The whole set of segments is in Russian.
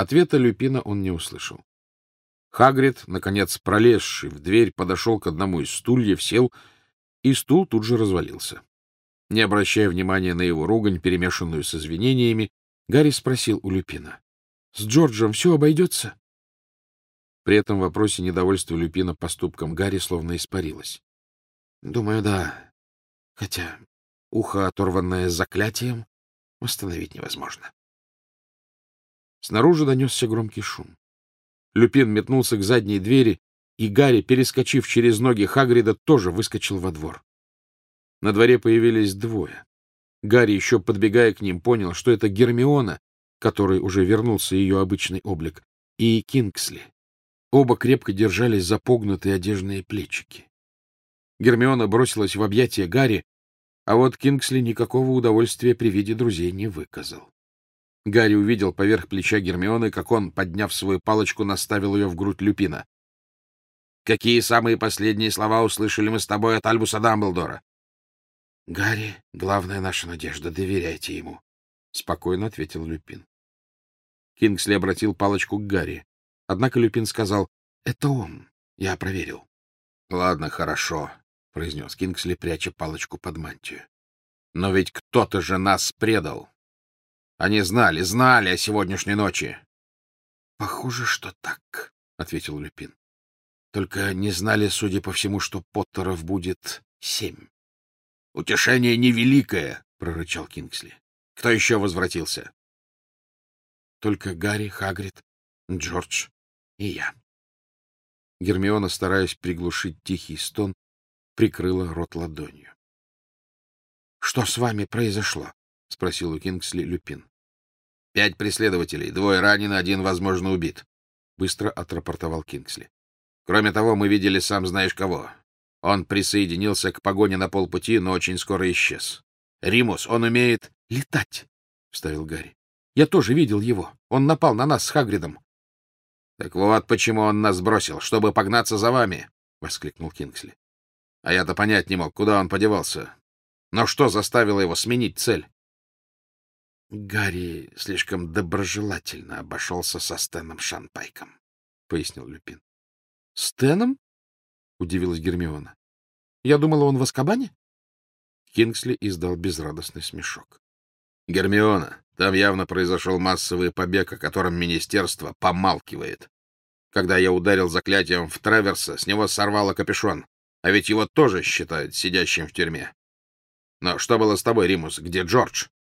Ответа Люпина он не услышал. Хагрид, наконец пролезший в дверь, подошел к одному из стульев, сел, и стул тут же развалился. Не обращая внимания на его ругань, перемешанную с извинениями, Гарри спросил у Люпина. — С Джорджем все обойдется? При этом вопросе недовольство Люпина поступком Гарри словно испарилось. — Думаю, да. Хотя ухо, оторванное заклятием, восстановить невозможно. Снаружи донесся громкий шум. Люпин метнулся к задней двери, и Гарри, перескочив через ноги Хагрида, тоже выскочил во двор. На дворе появились двое. Гарри, еще подбегая к ним, понял, что это Гермиона, который уже вернулся ее обычный облик, и Кингсли. Оба крепко держались за погнутые одежные плечики. Гермиона бросилась в объятия Гарри, а вот Кингсли никакого удовольствия при виде друзей не выказал. Гарри увидел поверх плеча Гермионы, как он, подняв свою палочку, наставил ее в грудь Люпина. — Какие самые последние слова услышали мы с тобой от Альбуса Дамблдора? — Гарри, главная наша надежда, доверяйте ему, — спокойно ответил Люпин. Кингсли обратил палочку к Гарри. Однако Люпин сказал, — Это он, я проверил. — Ладно, хорошо, — произнес Кингсли, пряча палочку под мантию. — Но ведь кто-то же нас предал. Они знали, знали о сегодняшней ночи. — Похоже, что так, — ответил Люпин. — Только не знали, судя по всему, что Поттеров будет семь. — Утешение невеликое, — прорычал Кингсли. — Кто еще возвратился? — Только Гарри, Хагрид, Джордж и я. Гермиона, стараясь приглушить тихий стон, прикрыла рот ладонью. — Что с вами произошло? — спросил у Кингсли Люпин. — Пять преследователей, двое ранены, один, возможно, убит, — быстро отрапортовал Кингсли. — Кроме того, мы видели сам знаешь кого. Он присоединился к погоне на полпути, но очень скоро исчез. — Римус, он умеет летать, — вставил Гарри. — Я тоже видел его. Он напал на нас с Хагридом. — Так вот почему он нас бросил, чтобы погнаться за вами, — воскликнул Кингсли. — А я-то понять не мог, куда он подевался. Но что заставило его сменить цель? Гарри слишком доброжелательно обошелся со Стэном Шанпайком, — пояснил Люпин. — Стэном? — удивилась Гермиона. — Я думала, он в Аскабане? Кингсли издал безрадостный смешок. — Гермиона, там явно произошел массовый побег, о котором министерство помалкивает. Когда я ударил заклятием в Траверса, с него сорвало капюшон, а ведь его тоже считают сидящим в тюрьме. Но что было с тобой, Римус? Где Джордж? —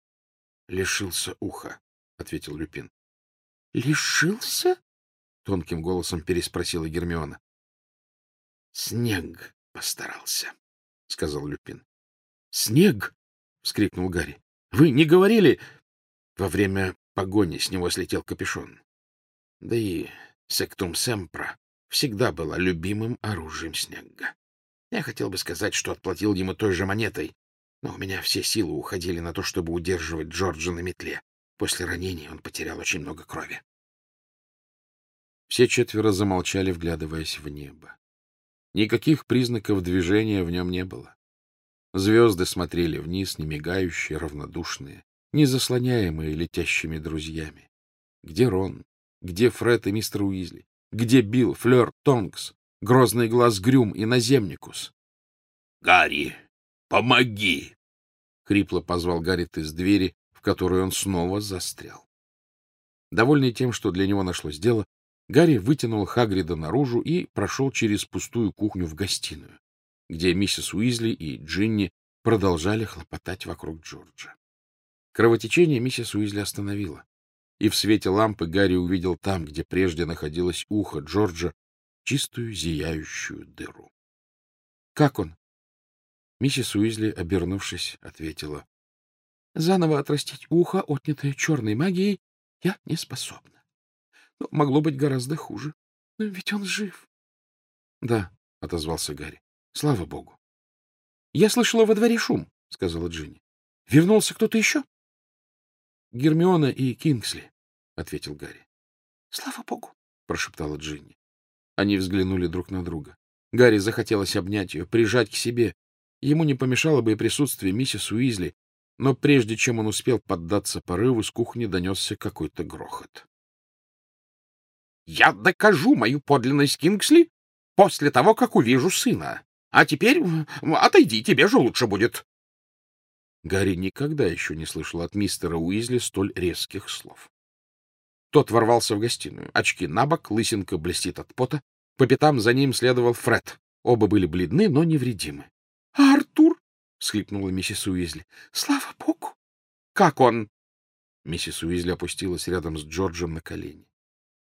Лишился уха, — ответил Люпин. — Лишился? — тонким голосом переспросила Гермиона. — Снег постарался, — сказал Люпин. — Снег? — вскрикнул Гарри. — Вы не говорили... Во время погони с него слетел капюшон. Да и сектум семпра всегда была любимым оружием снега. Я хотел бы сказать, что отплатил ему той же монетой, но у меня все силы уходили на то, чтобы удерживать Джорджа на метле. После ранения он потерял очень много крови. Все четверо замолчали, вглядываясь в небо. Никаких признаков движения в нем не было. Звезды смотрели вниз, не мигающие, равнодушные, не заслоняемые летящими друзьями. Где Рон? Где Фред и мистер Уизли? Где Билл, Флёр, Тонкс, Грозный глаз Грюм и Наземникус? — Гарри, Помоги! — хрипло позвал Гаррит из двери, в которой он снова застрял. Довольный тем, что для него нашлось дело, Гарри вытянул Хагрида наружу и прошел через пустую кухню в гостиную, где миссис Уизли и Джинни продолжали хлопотать вокруг Джорджа. Кровотечение миссис Уизли остановила, и в свете лампы Гарри увидел там, где прежде находилось ухо Джорджа, чистую зияющую дыру. — Как он? Миссис Уизли, обернувшись, ответила. — Заново отрастить ухо, отнятое черной магией, я не способна. Но могло быть гораздо хуже. Но ведь он жив. — Да, — отозвался Гарри. — Слава богу. — Я слышала во дворе шум, — сказала Джинни. — Вернулся кто-то еще? — Гермиона и Кингсли, — ответил Гарри. — Слава богу, — прошептала Джинни. Они взглянули друг на друга. Гарри захотелось обнять ее, прижать к себе, Ему не помешало бы и присутствие миссис Уизли, но прежде чем он успел поддаться порыву, с кухни донесся какой-то грохот. Я докажу мою подлинность Кингсли после того, как увижу сына. А теперь отойди, тебе же лучше будет. Гарри никогда еще не слышал от мистера Уизли столь резких слов. Тот ворвался в гостиную. Очки на бок, лысинка блестит от пота. По пятам за ним следовал Фред. Оба были бледны, но невредимы. — А Артур? — всхлипнула миссис Уизли. — Слава богу! — Как он? Миссис Уизли опустилась рядом с Джорджем на колени.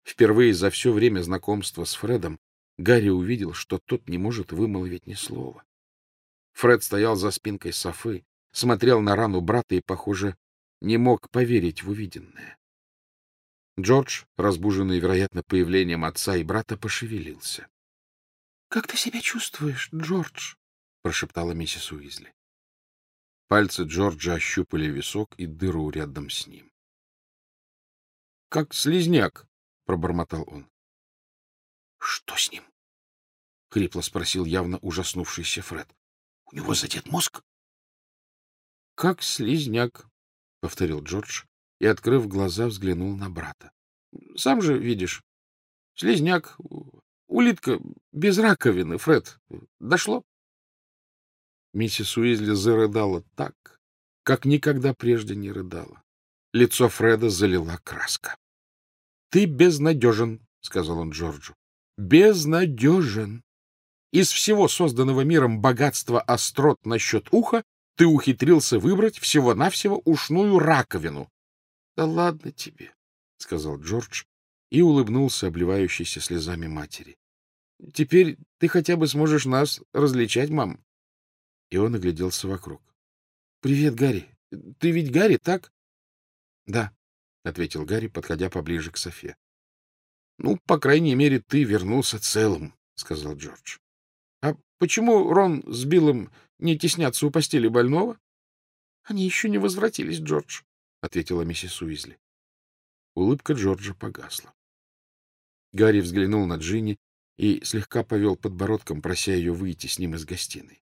Впервые за все время знакомства с Фредом Гарри увидел, что тот не может вымолвить ни слова. Фред стоял за спинкой Софы, смотрел на рану брата и, похоже, не мог поверить в увиденное. Джордж, разбуженный, вероятно, появлением отца и брата, пошевелился. — Как ты себя чувствуешь, Джордж? — прошептала миссис Уизли. Пальцы Джорджа ощупали висок и дыру рядом с ним. — Как слизняк, — пробормотал он. — Что с ним? — хрипло спросил явно ужаснувшийся Фред. — У него задет мозг? — Как слизняк, — повторил Джордж и, открыв глаза, взглянул на брата. — Сам же видишь. Слизняк, улитка без раковины, Фред. Дошло? Миссис Уизли зарыдала так, как никогда прежде не рыдала. Лицо Фреда залила краска. — Ты безнадежен, — сказал он Джорджу. — Безнадежен. Из всего созданного миром богатства острот насчет уха ты ухитрился выбрать всего-навсего ушную раковину. — Да ладно тебе, — сказал Джордж и улыбнулся обливающейся слезами матери. — Теперь ты хотя бы сможешь нас различать, мам. И он огляделся вокруг. — Привет, Гарри. Ты ведь Гарри, так? — Да, — ответил Гарри, подходя поближе к Софе. — Ну, по крайней мере, ты вернулся целым, — сказал Джордж. — А почему Рон с Биллом не теснятся у постели больного? — Они еще не возвратились, Джордж, — ответила миссис Уизли. Улыбка Джорджа погасла. Гарри взглянул на Джинни и слегка повел подбородком, прося ее выйти с ним из гостиной.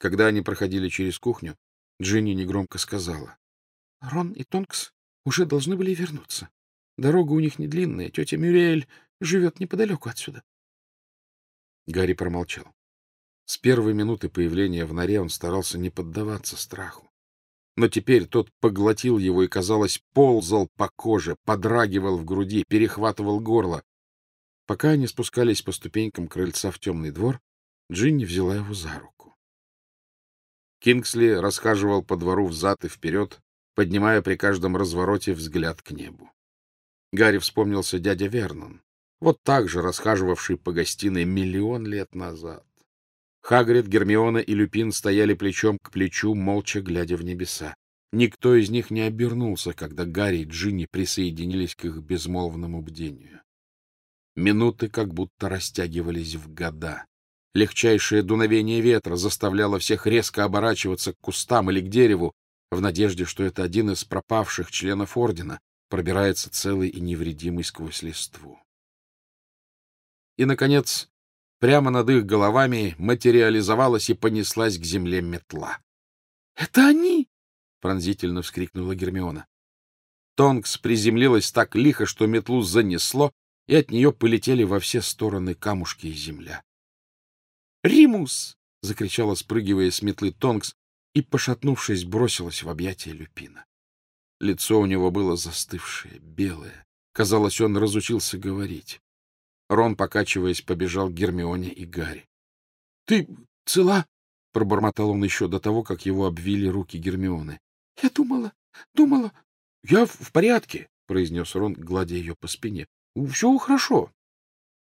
Когда они проходили через кухню, Джинни негромко сказала. — Рон и Тонкс уже должны были вернуться. Дорога у них не длинная, тетя Мюриэль живет неподалеку отсюда. Гарри промолчал. С первой минуты появления в норе он старался не поддаваться страху. Но теперь тот поглотил его и, казалось, ползал по коже, подрагивал в груди, перехватывал горло. Пока они спускались по ступенькам крыльца в темный двор, Джинни взяла его за руку. Кингсли расхаживал по двору взад и вперед, поднимая при каждом развороте взгляд к небу. Гарри вспомнился дядя Вернон, вот так же расхаживавший по гостиной миллион лет назад. Хагрид, Гермиона и Люпин стояли плечом к плечу, молча глядя в небеса. Никто из них не обернулся, когда Гарри и Джинни присоединились к их безмолвному бдению. Минуты как будто растягивались в года. Легчайшее дуновение ветра заставляло всех резко оборачиваться к кустам или к дереву, в надежде, что это один из пропавших членов Ордена пробирается целый и невредимый сквозь листву. И, наконец, Прямо над их головами материализовалась и понеслась к земле метла. — Это они! — пронзительно вскрикнула Гермиона. Тонкс приземлилась так лихо, что метлу занесло, и от нее полетели во все стороны камушки и земля. «Римус!» — закричала, спрыгивая с метлы Тонкс, и, пошатнувшись, бросилась в объятия Люпина. Лицо у него было застывшее, белое. Казалось, он разучился говорить. Рон, покачиваясь, побежал к Гермионе и Гарри. — Ты цела? — пробормотал он еще до того, как его обвили руки Гермионы. — Я думала, думала... — Я в порядке, — произнес Рон, гладя ее по спине. — Все хорошо. —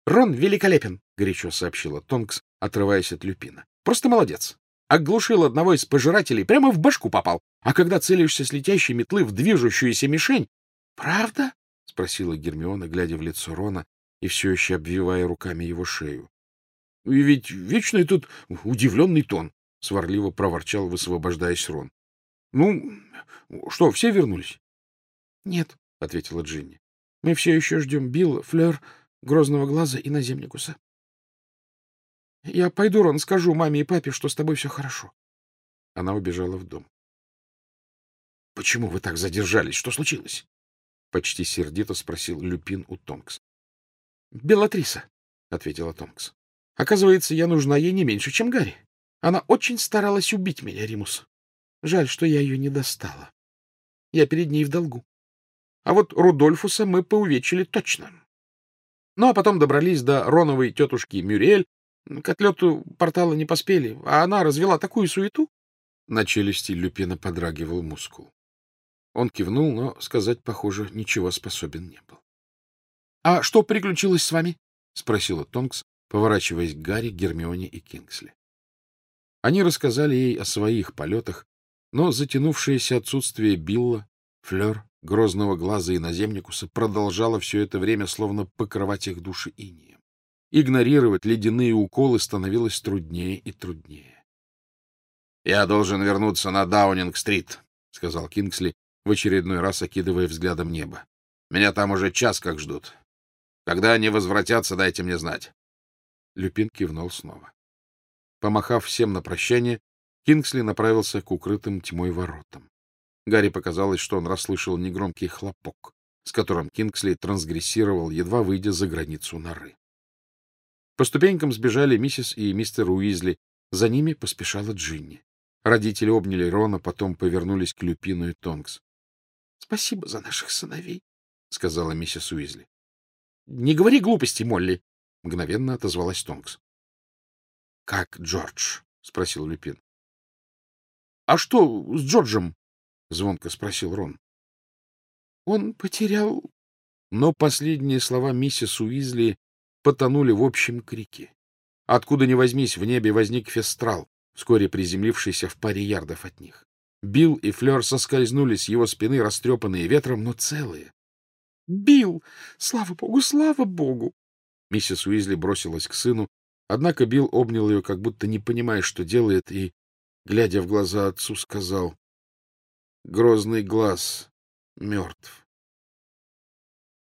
Рон великолепен, — горячо сообщила Тонкс, отрываясь от люпина. — Просто молодец. Оглушил одного из пожирателей, прямо в башку попал. А когда целишься с летящей метлы в движущуюся мишень... — Правда? — спросила Гермиона, глядя в лицо Рона и все еще обвивая руками его шею. — И ведь вечный тут удивленный тон, — сварливо проворчал, высвобождаясь Рон. — Ну, что, все вернулись? — Нет, — ответила Джинни. — Мы все еще ждем Билла, Флер, Грозного Глаза и Наземникуса. — Я пойду, Рон, скажу маме и папе, что с тобой все хорошо. Она убежала в дом. — Почему вы так задержались? Что случилось? почти сердито спросил Люпин у Тонкс. — Белатриса, — ответила Тонкс. — Оказывается, я нужна ей не меньше, чем Гарри. Она очень старалась убить меня, Римус. Жаль, что я ее не достала. Я перед ней в долгу. А вот Рудольфуса мы поувечили точно. Ну, а потом добрались до Роновой тетушки Мюриэль. К отлету портала не поспели, а она развела такую суету. На челюсти Люпина подрагивал мускул. Он кивнул, но сказать, похоже, ничего способен не был. — А что приключилось с вами? — спросила Тонкс, поворачиваясь к Гарри, Гермионе и Кингсли. Они рассказали ей о своих полетах, но затянувшееся отсутствие Билла, Флёр, Грозного глаза и Наземникуса продолжало все это время словно покрывать их души инием. Игнорировать ледяные уколы становилось труднее и труднее. — Я должен вернуться на Даунинг-стрит, — сказал Кингсли, в очередной раз окидывая взглядом небо. — Меня там уже час как ждут. Когда они возвратятся, дайте мне знать. Люпин кивнул снова. Помахав всем на прощание, Кингсли направился к укрытым тьмой воротам. Гарри показалось, что он расслышал негромкий хлопок, с которым Кингсли трансгрессировал, едва выйдя за границу норы. По ступенькам сбежали миссис и мистер Уизли. За ними поспешала Джинни. Родители обняли Рона, потом повернулись к Люпину и Тонкс. — Спасибо за наших сыновей, — сказала миссис Уизли. — Не говори глупости, Молли, — мгновенно отозвалась Тонкс. — Как Джордж? — спросил Люпин. — А что с Джорджем? — звонко спросил Рон. — Он потерял... Но последние слова миссис Уизли потонули в общем крике. Откуда ни возьмись, в небе возник фестрал, вскоре приземлившийся в паре ярдов от них. Билл и Флёр соскользнули с его спины, растрепанные ветром, но целые. — Билл! Слава богу, слава богу! Миссис Уизли бросилась к сыну, однако Билл обнял ее, как будто не понимая, что делает, и, глядя в глаза отцу, сказал, — Грозный глаз мертв.